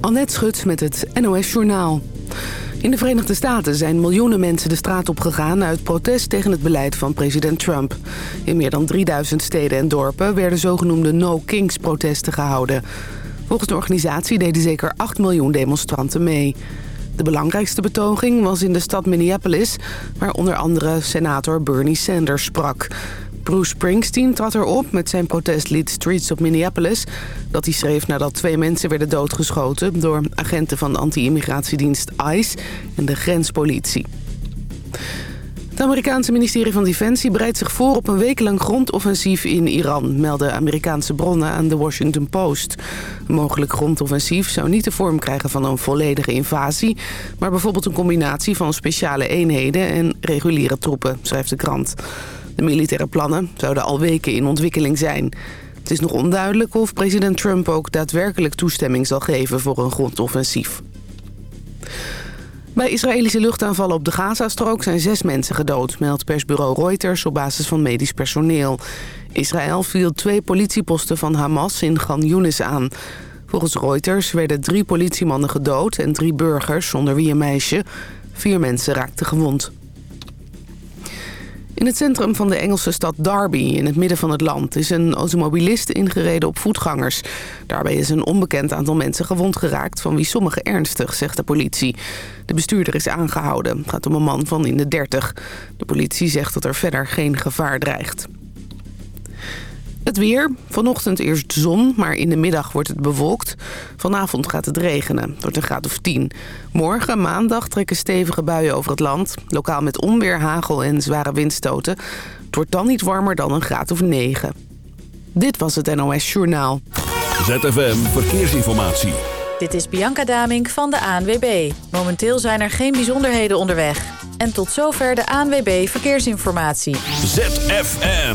Annette Schut met het NOS Journaal. In de Verenigde Staten zijn miljoenen mensen de straat op gegaan uit protest tegen het beleid van president Trump. In meer dan 3000 steden en dorpen werden zogenoemde no-kings-protesten gehouden. Volgens de organisatie deden zeker 8 miljoen demonstranten mee. De belangrijkste betoging was in de stad Minneapolis... waar onder andere senator Bernie Sanders sprak. Bruce Springsteen trad erop met zijn protestlied Streets of Minneapolis... dat hij schreef nadat twee mensen werden doodgeschoten... door agenten van de anti-immigratiedienst ICE en de grenspolitie. Het Amerikaanse ministerie van Defensie bereidt zich voor op een wekenlang grondoffensief in Iran, melden Amerikaanse bronnen aan de Washington Post. Een mogelijk grondoffensief zou niet de vorm krijgen van een volledige invasie, maar bijvoorbeeld een combinatie van speciale eenheden en reguliere troepen, schrijft de krant. De militaire plannen zouden al weken in ontwikkeling zijn. Het is nog onduidelijk of president Trump ook daadwerkelijk toestemming zal geven voor een grondoffensief. Bij Israëlische luchtaanvallen op de Gazastrook zijn zes mensen gedood... meldt persbureau Reuters op basis van medisch personeel. Israël viel twee politieposten van Hamas in Gan Yunis aan. Volgens Reuters werden drie politiemannen gedood en drie burgers, onder wie een meisje. Vier mensen raakten gewond. In het centrum van de Engelse stad Derby, in het midden van het land... is een automobilist ingereden op voetgangers. Daarbij is een onbekend aantal mensen gewond geraakt... van wie sommigen ernstig, zegt de politie. De bestuurder is aangehouden. Het gaat om een man van in de 30. De politie zegt dat er verder geen gevaar dreigt. Het weer. Vanochtend eerst zon, maar in de middag wordt het bewolkt. Vanavond gaat het regenen. Het wordt een graad of 10. Morgen, maandag, trekken stevige buien over het land. Lokaal met onweer, hagel en zware windstoten. Het wordt dan niet warmer dan een graad of 9. Dit was het NOS Journaal. ZFM Verkeersinformatie. Dit is Bianca Damink van de ANWB. Momenteel zijn er geen bijzonderheden onderweg. En tot zover de ANWB Verkeersinformatie. ZFM.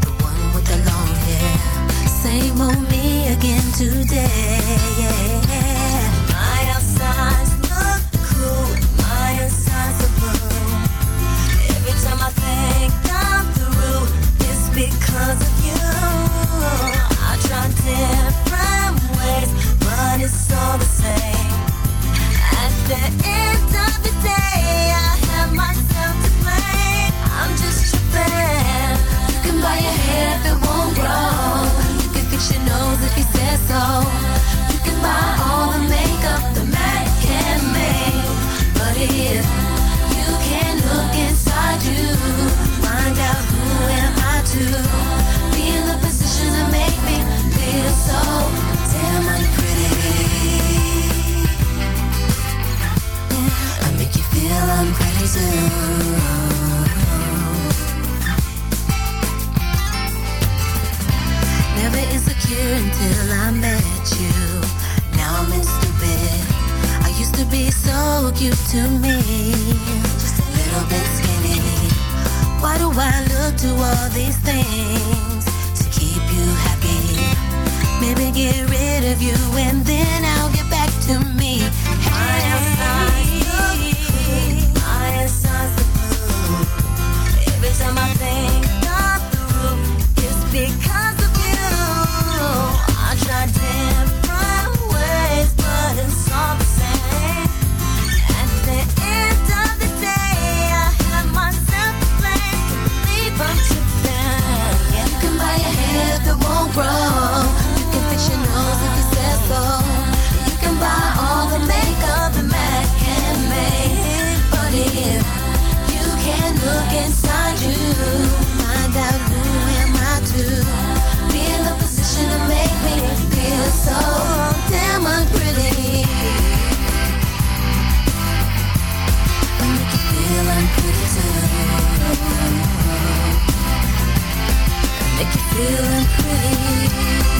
the one with the long hair. Same old me again today. Yeah. wrong. You can fix your nose if you said so. You can buy all the makeup the Mac can make, but if you can look inside you. make you feel pretty.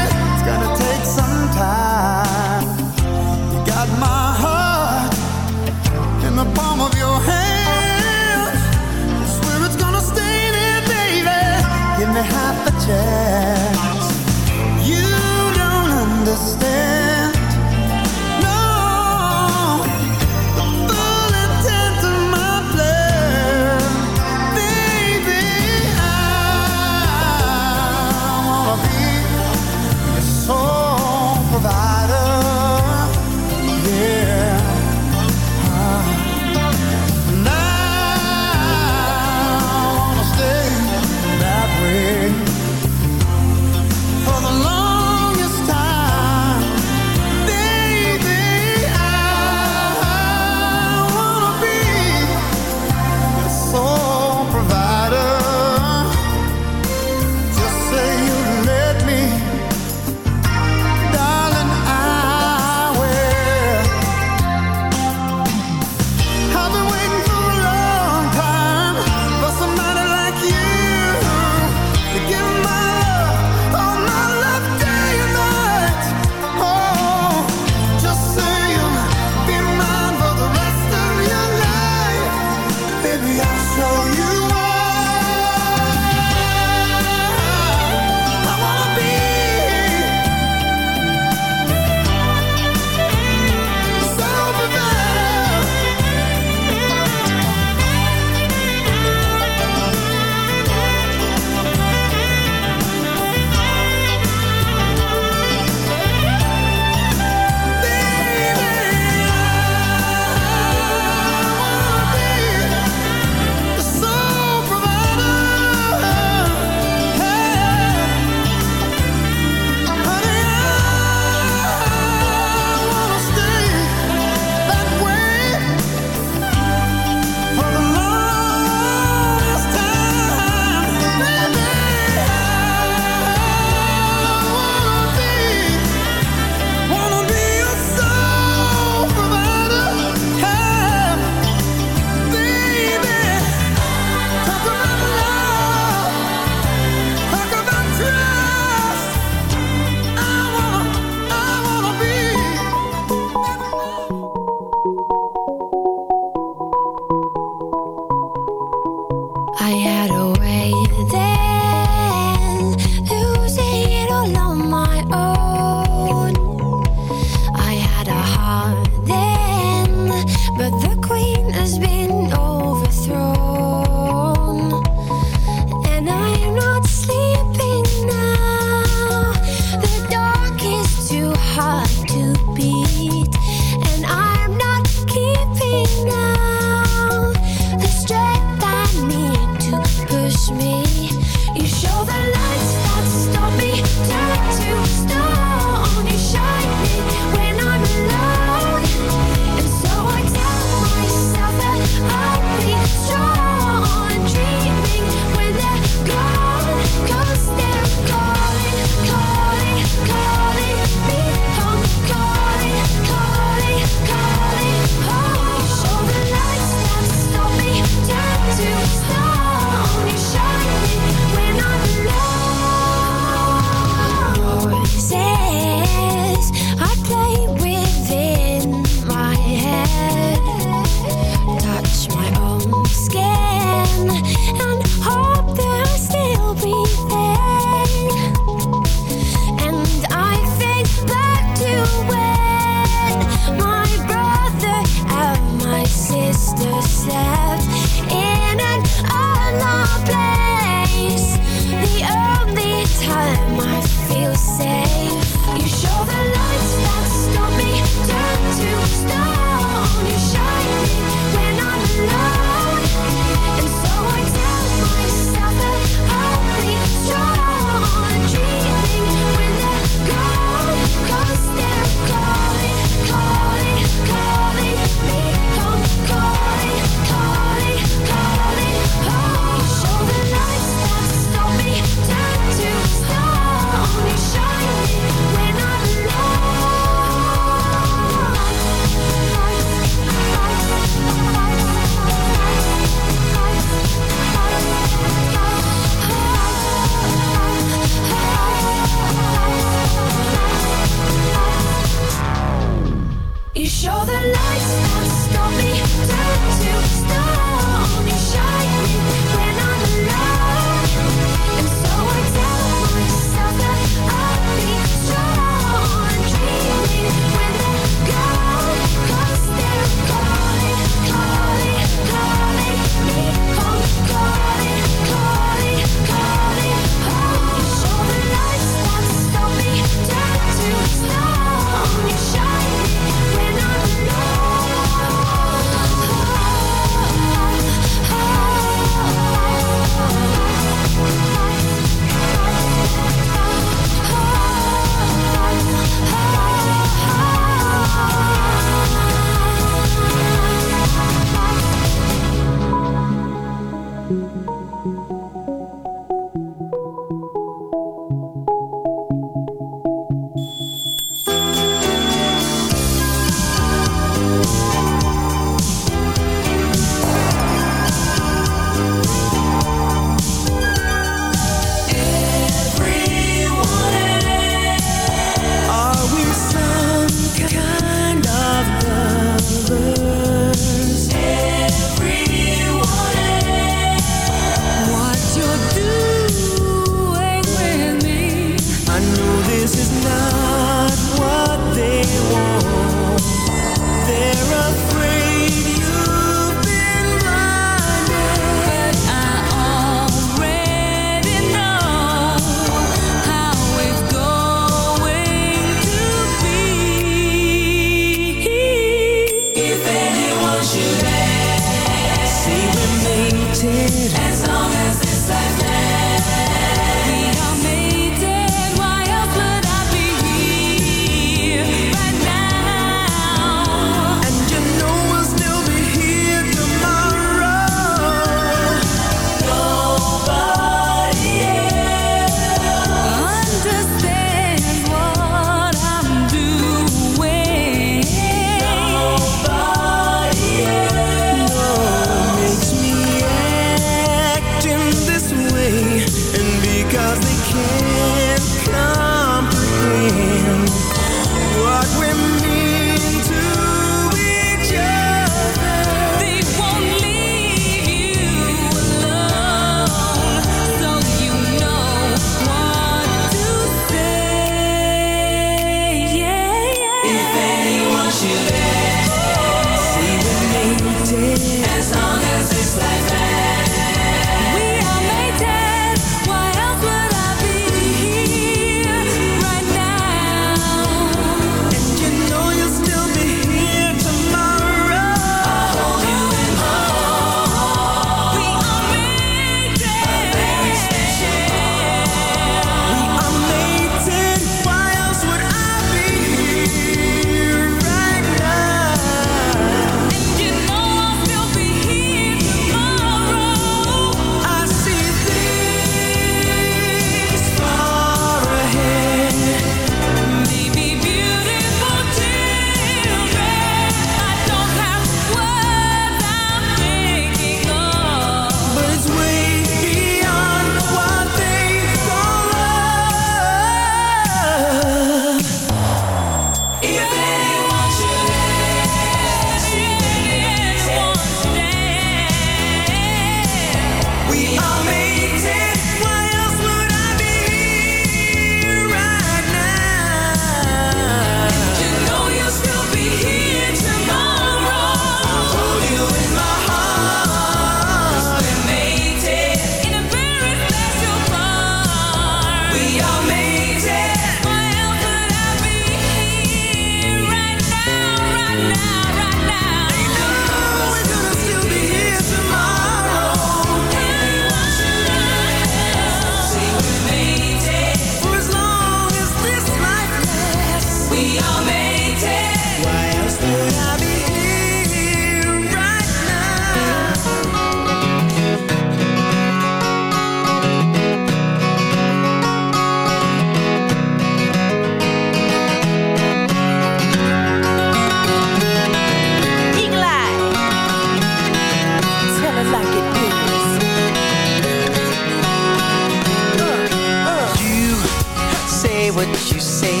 what you say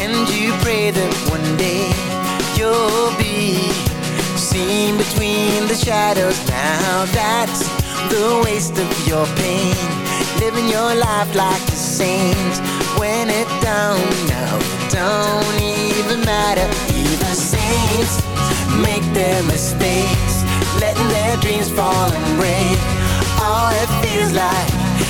And you pray that one day You'll be seen between the shadows Now that's the waste of your pain Living your life like a saint When it don't, no, don't even matter Even saints make their mistakes Letting their dreams fall and break All oh, it feels like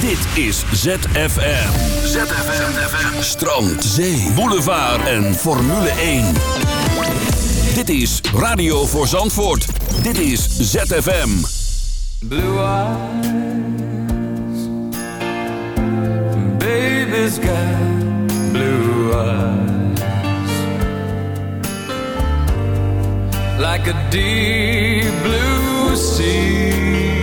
Dit is ZFM. ZFM. Strand, zee, boulevard en Formule 1. Dit is Radio voor Zandvoort. Dit is ZFM. Blue eyes. Baby's got blue eyes. Like a deep blue sea.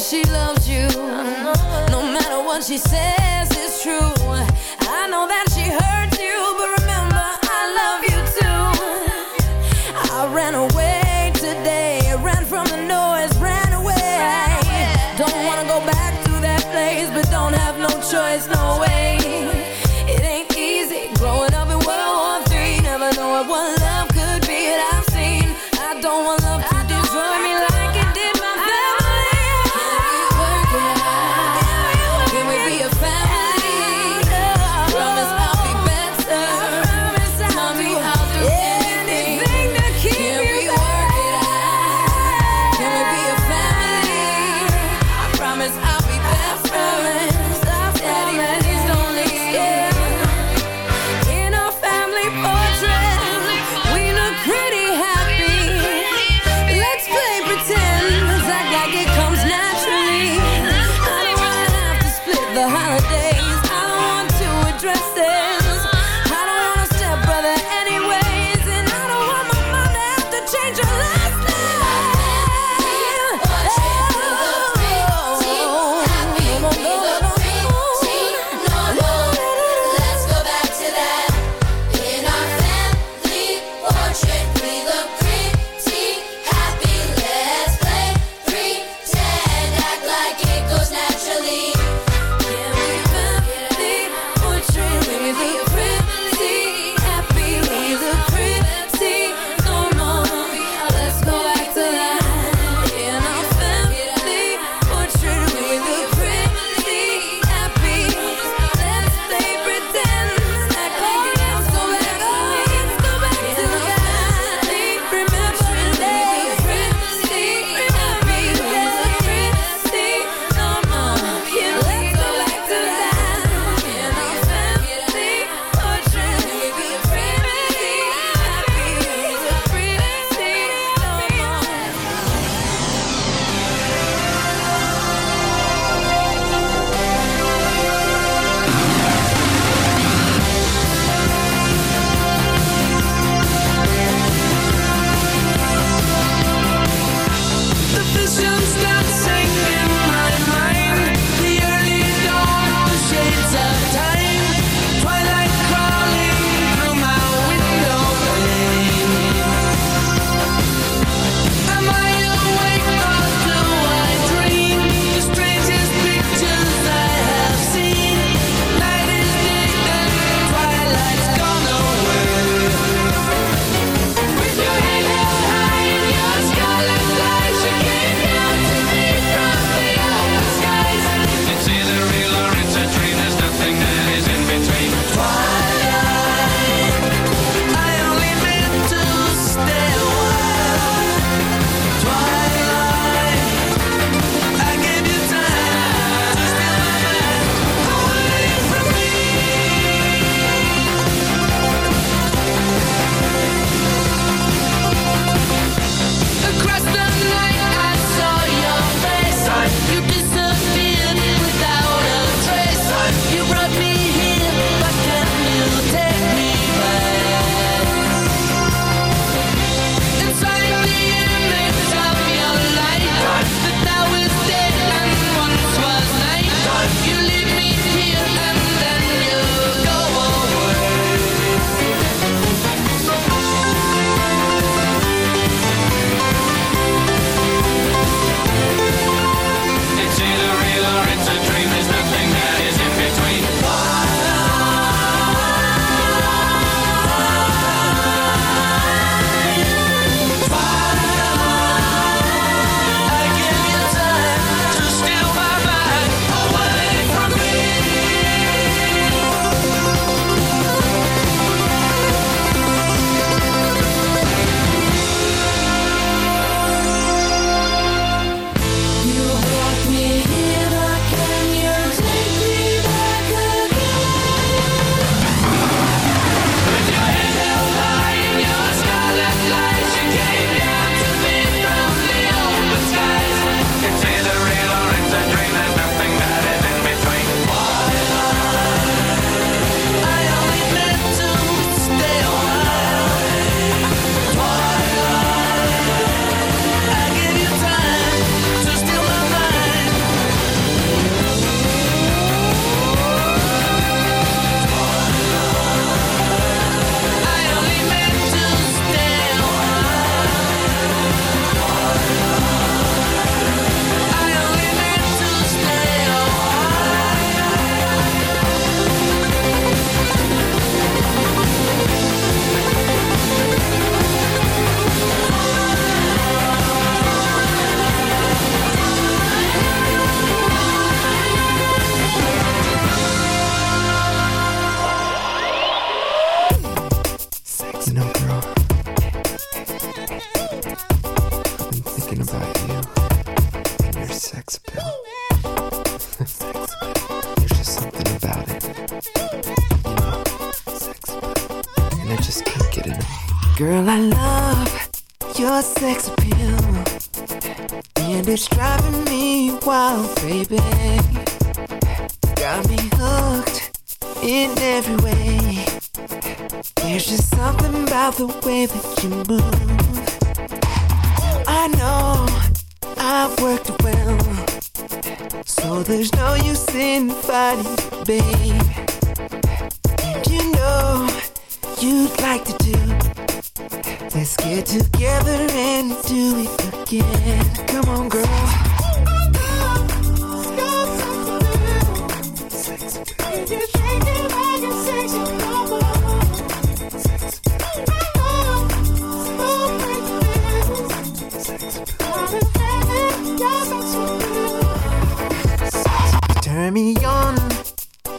she loves you. No matter what she says, it's true.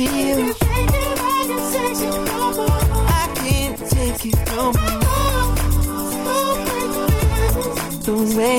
I can't take it no more. The way